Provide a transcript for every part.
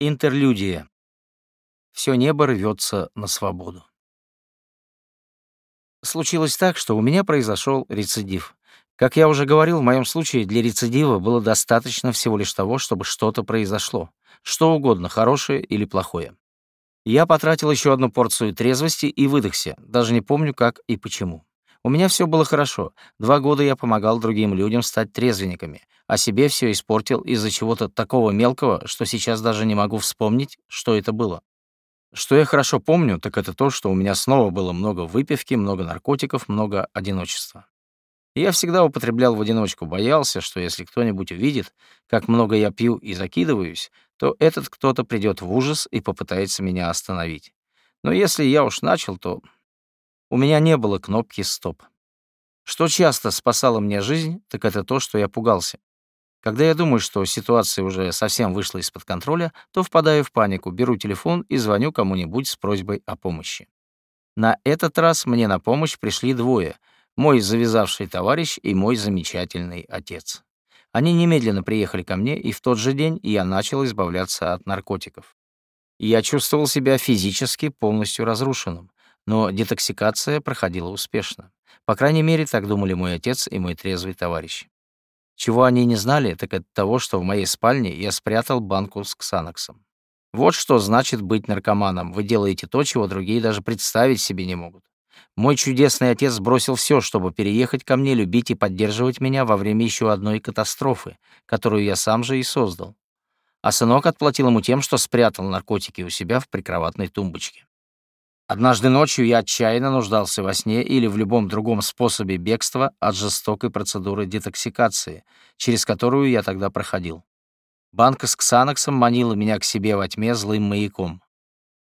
Интерлюдия. Все небо рвется на свободу. Случилось так, что у меня произошел рецидив. Как я уже говорил, в моем случае для рецидива было достаточно всего лишь того, чтобы что-то произошло. Что угодно, хорошее или плохое. Я потратил еще одну порцию трезвости и выдохся, даже не помню как и почему. У меня все было хорошо. Два года я помогал другим людям стать трезвенниками, а себе все испортил из-за чего-то такого мелкого, что сейчас даже не могу вспомнить, что это было. Что я хорошо помню, так это то, что у меня снова было много выпивки, много наркотиков, много одиночества. Я всегда употреблял в одиночку, боялся, что если кто-нибудь увидит, как много я пью и закидываюсь, то этот кто-то придет в ужас и попытается меня остановить. Но если я уж начал, то у меня не было кнопки «Стоп». Что часто спасало мне жизнь, так это то, что я пугался. Когда я думаю, что ситуация уже совсем вышла из-под контроля, то впадаю в панику, беру телефон и звоню кому-нибудь с просьбой о помощи. На этот раз мне на помощь пришли двое — мой завязавший товарищ и мой замечательный отец. Они немедленно приехали ко мне, и в тот же день я начал избавляться от наркотиков. Я чувствовал себя физически полностью разрушенным но детоксикация проходила успешно. По крайней мере, так думали мой отец и мой трезвый товарищ. Чего они не знали, так это того, что в моей спальне я спрятал банку с ксаноксом. Вот что значит быть наркоманом. Вы делаете то, чего другие даже представить себе не могут. Мой чудесный отец бросил все, чтобы переехать ко мне, любить и поддерживать меня во время еще одной катастрофы, которую я сам же и создал. А сынок отплатил ему тем, что спрятал наркотики у себя в прикроватной тумбочке. Однажды ночью я отчаянно нуждался во сне или в любом другом способе бегства от жестокой процедуры детоксикации, через которую я тогда проходил. Банка с ксаноксом манила меня к себе во тьме злым маяком.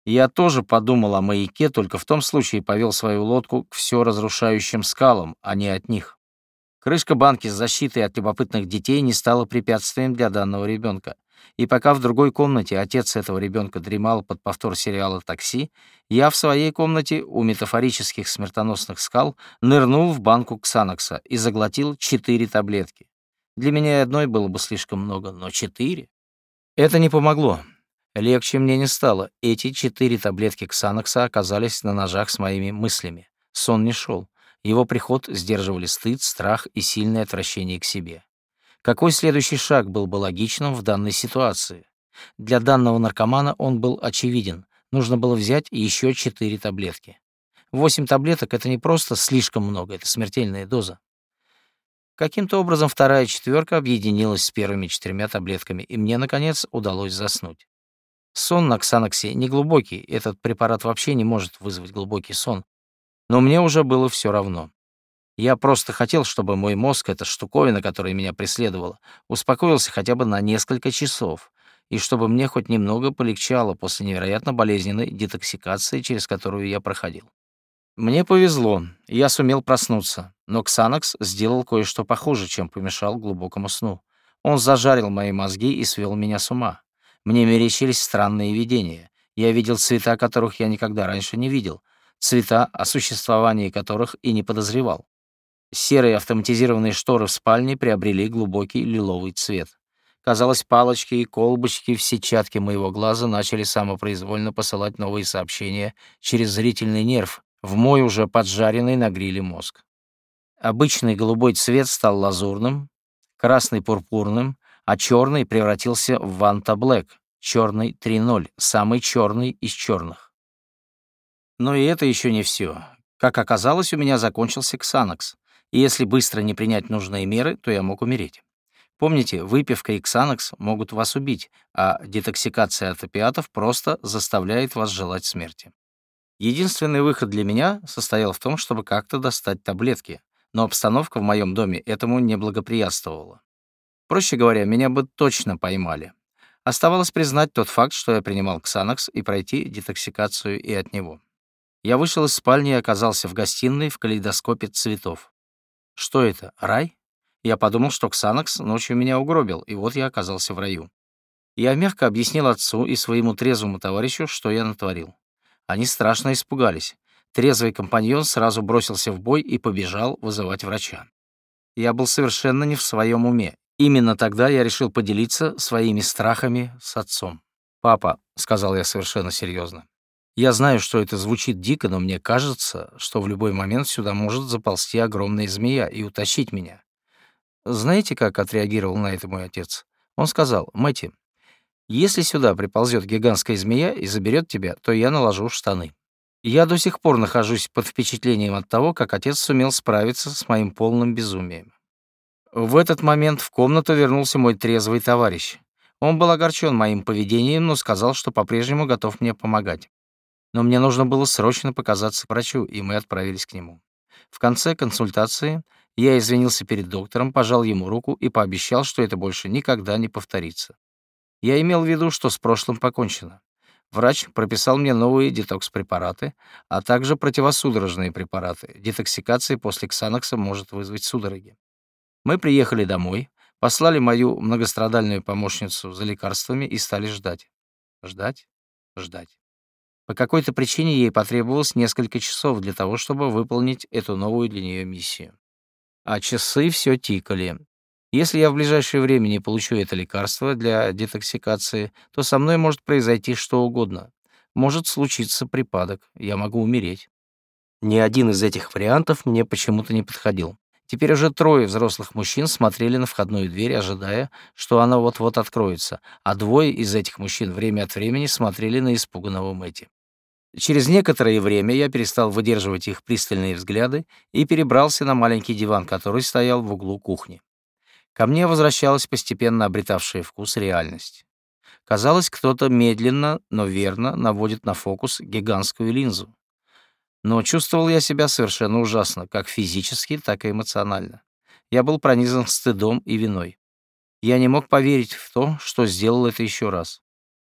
Я тоже подумал о маяке, только в том случае повел свою лодку к все разрушающим скалам, а не от них. Крышка банки с защитой от любопытных детей не стала препятствием для данного ребенка. И пока в другой комнате отец этого ребенка дремал под повтор сериала «Такси», я в своей комнате у метафорических смертоносных скал нырнул в банку Ксанокса и заглотил четыре таблетки. Для меня одной было бы слишком много, но четыре? Это не помогло. Легче мне не стало. Эти четыре таблетки Ксанокса оказались на ножах с моими мыслями. Сон не шел. Его приход сдерживали стыд, страх и сильное отвращение к себе. Какой следующий шаг был бы логичным в данной ситуации? Для данного наркомана он был очевиден. Нужно было взять еще четыре таблетки. Восемь таблеток — это не просто слишком много, это смертельная доза. Каким-то образом вторая четверка объединилась с первыми четырьмя таблетками, и мне, наконец, удалось заснуть. Сон на ксаноксе неглубокий, этот препарат вообще не может вызвать глубокий сон. Но мне уже было все равно. Я просто хотел, чтобы мой мозг, эта штуковина, которая меня преследовала, успокоился хотя бы на несколько часов, и чтобы мне хоть немного полегчало после невероятно болезненной детоксикации, через которую я проходил. Мне повезло, я сумел проснуться, но Ксанакс сделал кое-что похуже, чем помешал глубокому сну. Он зажарил мои мозги и свел меня с ума. Мне мерещились странные видения. Я видел цвета, которых я никогда раньше не видел, цвета, о существовании которых и не подозревал. Серые автоматизированные шторы в спальне приобрели глубокий лиловый цвет. Казалось, палочки и колбочки в сетчатке моего глаза начали самопроизвольно посылать новые сообщения через зрительный нерв в мой уже поджаренный на гриле мозг. Обычный голубой цвет стал лазурным, красный — пурпурным, а черный превратился в Ванта Блэк, черный 3.0, самый черный из черных. Но и это еще не все. Как оказалось, у меня закончился ксанокс и если быстро не принять нужные меры, то я мог умереть. Помните, выпивка и ксанокс могут вас убить, а детоксикация от опиатов просто заставляет вас желать смерти. Единственный выход для меня состоял в том, чтобы как-то достать таблетки, но обстановка в моем доме этому не благоприятствовала. Проще говоря, меня бы точно поймали. Оставалось признать тот факт, что я принимал ксанокс, и пройти детоксикацию и от него. Я вышел из спальни и оказался в гостиной в калейдоскопе цветов. Что это, рай? Я подумал, что Ксанакс ночью меня угробил, и вот я оказался в раю. Я мягко объяснил отцу и своему трезвому товарищу, что я натворил. Они страшно испугались. Трезвый компаньон сразу бросился в бой и побежал вызывать врача. Я был совершенно не в своем уме. Именно тогда я решил поделиться своими страхами с отцом. «Папа», — сказал я совершенно серьезно, — «я знаю, что это звучит дико, но мне кажется, что в любой момент сюда может заползти огромная змея и утащить меня». Знаете, как отреагировал на это мой отец? Он сказал, «Мэтти, если сюда приползет гигантская змея и заберет тебя, то я наложу штаны». Я до сих пор нахожусь под впечатлением от того, как отец сумел справиться с моим полным безумием. В этот момент в комнату вернулся мой трезвый товарищ. Он был огорчен моим поведением, но сказал, что по-прежнему готов мне помогать. Но мне нужно было срочно показаться врачу, и мы отправились к нему. В конце консультации я извинился перед доктором, пожал ему руку и пообещал, что это больше никогда не повторится. Я имел в виду, что с прошлым покончено. Врач прописал мне новые детокс-препараты, а также противосудорожные препараты. Детоксикация после ксанокса может вызвать судороги. Мы приехали домой, послали мою многострадальную помощницу за лекарствами и стали ждать. Ждать, ждать. По какой-то причине ей потребовалось несколько часов для того, чтобы выполнить эту новую для нее миссию. А часы все тикали. Если я в ближайшее время не получу это лекарство для детоксикации, то со мной может произойти что угодно. Может случиться припадок, я могу умереть. Ни один из этих вариантов мне почему-то не подходил. Теперь уже трое взрослых мужчин смотрели на входную дверь, ожидая, что она вот-вот откроется, а двое из этих мужчин время от времени смотрели на испуганного Мэти. Через некоторое время я перестал выдерживать их пристальные взгляды и перебрался на маленький диван, который стоял в углу кухни. Ко мне возвращалась постепенно обретавшая вкус реальность. Казалось, кто-то медленно, но верно наводит на фокус гигантскую линзу. Но чувствовал я себя совершенно ужасно, как физически, так и эмоционально. Я был пронизан стыдом и виной. Я не мог поверить в то, что сделал это еще раз.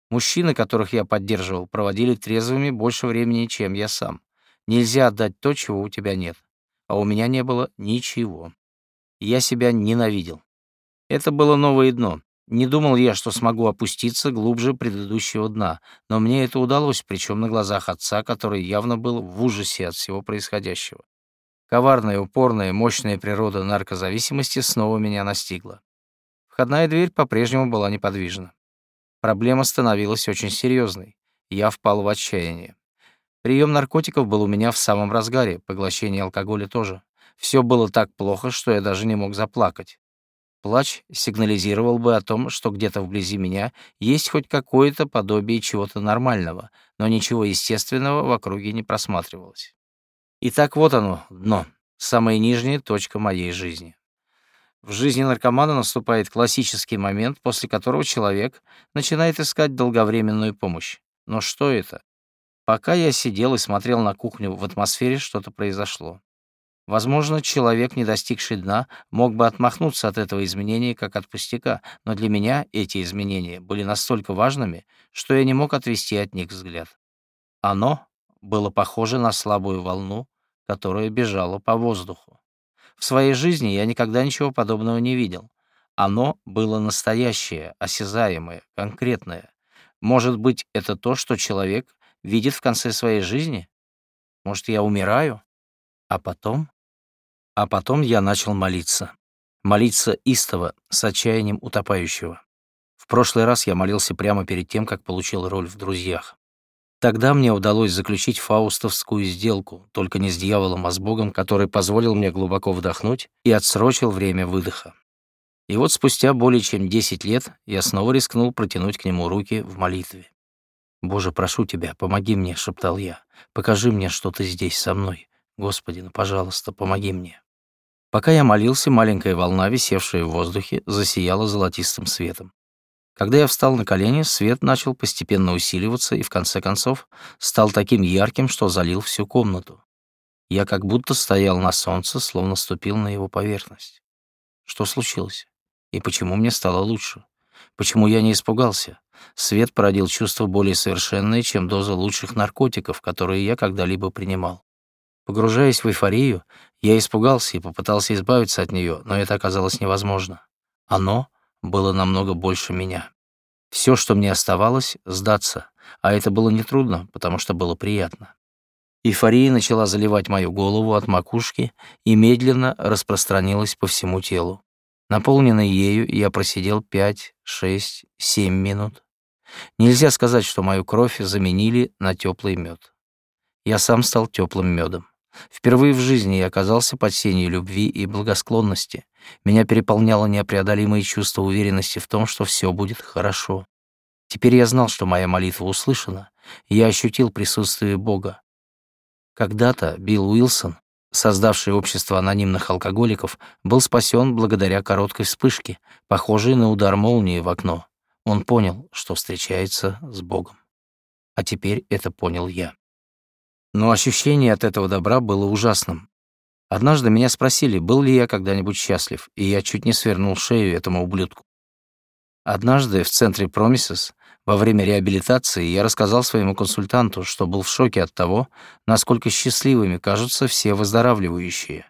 Мужчины, которых я поддерживал, проводили трезвыми больше времени, чем я сам. Нельзя отдать то, чего у тебя нет. А у меня не было ничего. Я себя ненавидел. Это было новое дно. Не думал я, что смогу опуститься глубже предыдущего дна, но мне это удалось, причем на глазах отца, который явно был в ужасе от всего происходящего. Коварная, упорная, мощная природа наркозависимости снова меня настигла. Входная дверь по-прежнему была неподвижна. Проблема становилась очень серьезной. Я впал в отчаяние. Прием наркотиков был у меня в самом разгаре, поглощение алкоголя тоже. Все было так плохо, что я даже не мог заплакать. Плач сигнализировал бы о том, что где-то вблизи меня есть хоть какое-то подобие чего-то нормального, но ничего естественного в округе не просматривалось. Итак, вот оно, дно, самая нижняя точка моей жизни. В жизни наркомана наступает классический момент, после которого человек начинает искать долговременную помощь. Но что это? Пока я сидел и смотрел на кухню, в атмосфере что-то произошло. Возможно, человек, не достигший дна, мог бы отмахнуться от этого изменения как от пустяка, но для меня эти изменения были настолько важными, что я не мог отвести от них взгляд. Оно было похоже на слабую волну, которая бежала по воздуху. В своей жизни я никогда ничего подобного не видел. Оно было настоящее, осязаемое, конкретное. Может быть, это то, что человек видит в конце своей жизни? Может, я умираю? А потом а потом я начал молиться. Молиться истово, с отчаянием утопающего. В прошлый раз я молился прямо перед тем, как получил роль в «Друзьях». Тогда мне удалось заключить фаустовскую сделку, только не с дьяволом, а с Богом, который позволил мне глубоко вдохнуть и отсрочил время выдоха. И вот спустя более чем 10 лет я снова рискнул протянуть к нему руки в молитве. «Боже, прошу тебя, помоги мне», — шептал я. «Покажи мне, что ты здесь со мной. Господи, ну, пожалуйста, помоги мне». Пока я молился, маленькая волна, висевшая в воздухе, засияла золотистым светом. Когда я встал на колени, свет начал постепенно усиливаться и, в конце концов, стал таким ярким, что залил всю комнату. Я как будто стоял на солнце, словно ступил на его поверхность. Что случилось? И почему мне стало лучше? Почему я не испугался? Свет породил чувство более совершенное, чем доза лучших наркотиков, которые я когда-либо принимал. Погружаясь в эйфорию, я испугался и попытался избавиться от нее, но это оказалось невозможно. Оно было намного больше меня. Все, что мне оставалось, сдаться, а это было нетрудно, потому что было приятно. Эйфория начала заливать мою голову от макушки и медленно распространилась по всему телу. Наполненный ею, я просидел пять, шесть, семь минут. Нельзя сказать, что мою кровь заменили на теплый мед. Я сам стал теплым медом. Впервые в жизни я оказался под сенью любви и благосклонности. Меня переполняло непреодолимое чувство уверенности в том, что все будет хорошо. Теперь я знал, что моя молитва услышана, и я ощутил присутствие Бога. Когда-то Билл Уилсон, создавший общество анонимных алкоголиков, был спасен благодаря короткой вспышке, похожей на удар молнии в окно. Он понял, что встречается с Богом. А теперь это понял я. Но ощущение от этого добра было ужасным. Однажды меня спросили, был ли я когда-нибудь счастлив, и я чуть не свернул шею этому ублюдку. Однажды в центре Промисес во время реабилитации я рассказал своему консультанту, что был в шоке от того, насколько счастливыми кажутся все выздоравливающие.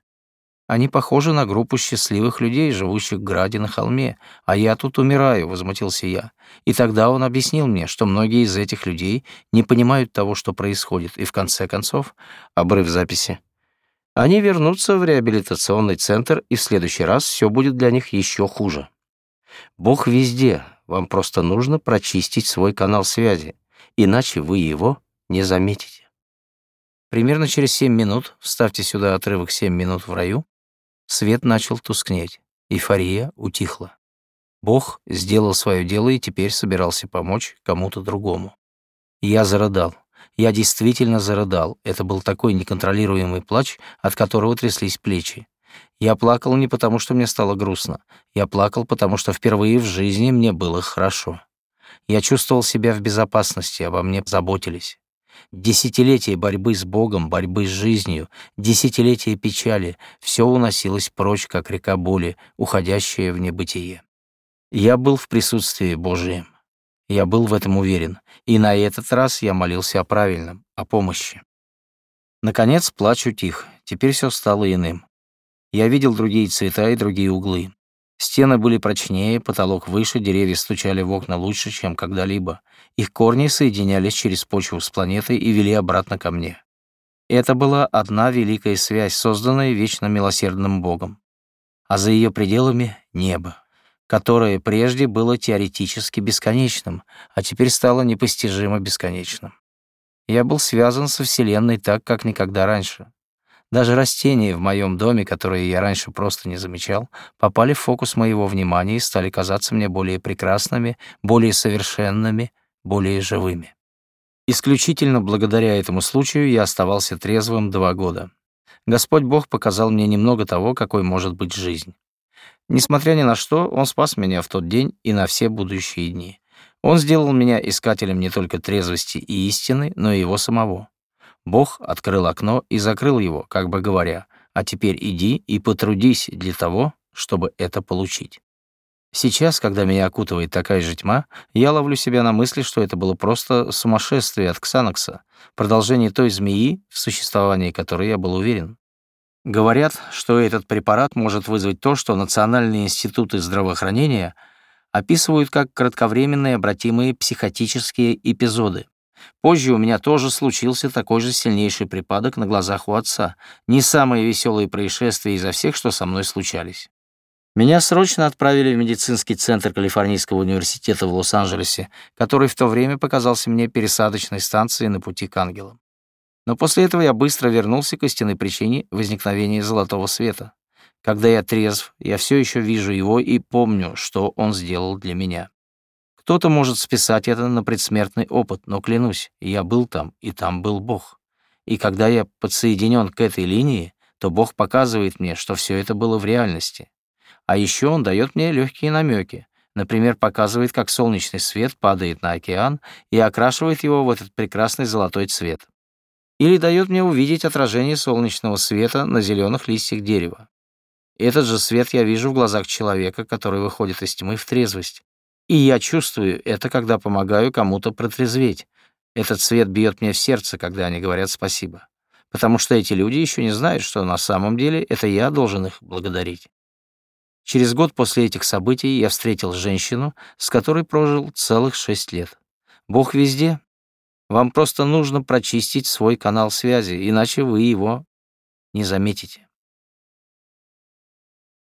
Они похожи на группу счастливых людей, живущих в граде на холме, а я тут умираю, возмутился я. И тогда он объяснил мне, что многие из этих людей не понимают того, что происходит, и в конце концов, обрыв записи, они вернутся в реабилитационный центр, и в следующий раз все будет для них еще хуже. Бог везде, вам просто нужно прочистить свой канал связи, иначе вы его не заметите. Примерно через 7 минут, вставьте сюда отрывок «7 минут в раю», Свет начал тускнеть, эйфория утихла. Бог сделал свое дело и теперь собирался помочь кому-то другому. Я зарыдал. Я действительно зарыдал. Это был такой неконтролируемый плач, от которого тряслись плечи. Я плакал не потому, что мне стало грустно. Я плакал, потому что впервые в жизни мне было хорошо. Я чувствовал себя в безопасности, обо мне заботились. Десятилетия борьбы с Богом, борьбы с жизнью, десятилетия печали — все уносилось прочь, как река боли, уходящая в небытие. Я был в присутствии Божьем. Я был в этом уверен, и на этот раз я молился о правильном, о помощи. Наконец плач утих, теперь все стало иным. Я видел другие цвета и другие углы. Стены были прочнее, потолок выше, деревья стучали в окна лучше, чем когда-либо. Их корни соединялись через почву с планетой и вели обратно ко мне. Это была одна великая связь, созданная вечно милосердным Богом. А за ее пределами — небо, которое прежде было теоретически бесконечным, а теперь стало непостижимо бесконечным. Я был связан со Вселенной так, как никогда раньше. Даже растения в моем доме, которые я раньше просто не замечал, попали в фокус моего внимания и стали казаться мне более прекрасными, более совершенными, более живыми. Исключительно благодаря этому случаю я оставался трезвым два года. Господь Бог показал мне немного того, какой может быть жизнь. Несмотря ни на что, Он спас меня в тот день и на все будущие дни. Он сделал меня искателем не только трезвости и истины, но и его самого. Бог открыл окно и закрыл его, как бы говоря, «А теперь иди и потрудись для того, чтобы это получить». Сейчас, когда меня окутывает такая же тьма, я ловлю себя на мысли, что это было просто сумасшествие от Ксанакса, продолжение той змеи, в существовании которой я был уверен. Говорят, что этот препарат может вызвать то, что национальные институты здравоохранения описывают как кратковременные обратимые психотические эпизоды, Позже у меня тоже случился такой же сильнейший припадок на глазах у отца. Не самые веселые происшествия изо всех, что со мной случались. Меня срочно отправили в медицинский центр Калифорнийского университета в Лос-Анджелесе, который в то время показался мне пересадочной станцией на пути к ангелам. Но после этого я быстро вернулся к истинной причине возникновения золотого света. Когда я трезв, я все еще вижу его и помню, что он сделал для меня. Кто-то может списать это на предсмертный опыт, но клянусь, я был там, и там был Бог. И когда я подсоединен к этой линии, то Бог показывает мне, что все это было в реальности. А еще Он дает мне легкие намеки. Например, показывает, как солнечный свет падает на океан и окрашивает его в этот прекрасный золотой цвет. Или дает мне увидеть отражение солнечного света на зеленых листьях дерева. Этот же свет я вижу в глазах человека, который выходит из тьмы в трезвость, и я чувствую это, когда помогаю кому-то протрезветь. Этот свет бьет мне в сердце, когда они говорят спасибо. Потому что эти люди еще не знают, что на самом деле это я должен их благодарить. Через год после этих событий я встретил женщину, с которой прожил целых шесть лет. Бог везде. Вам просто нужно прочистить свой канал связи, иначе вы его не заметите.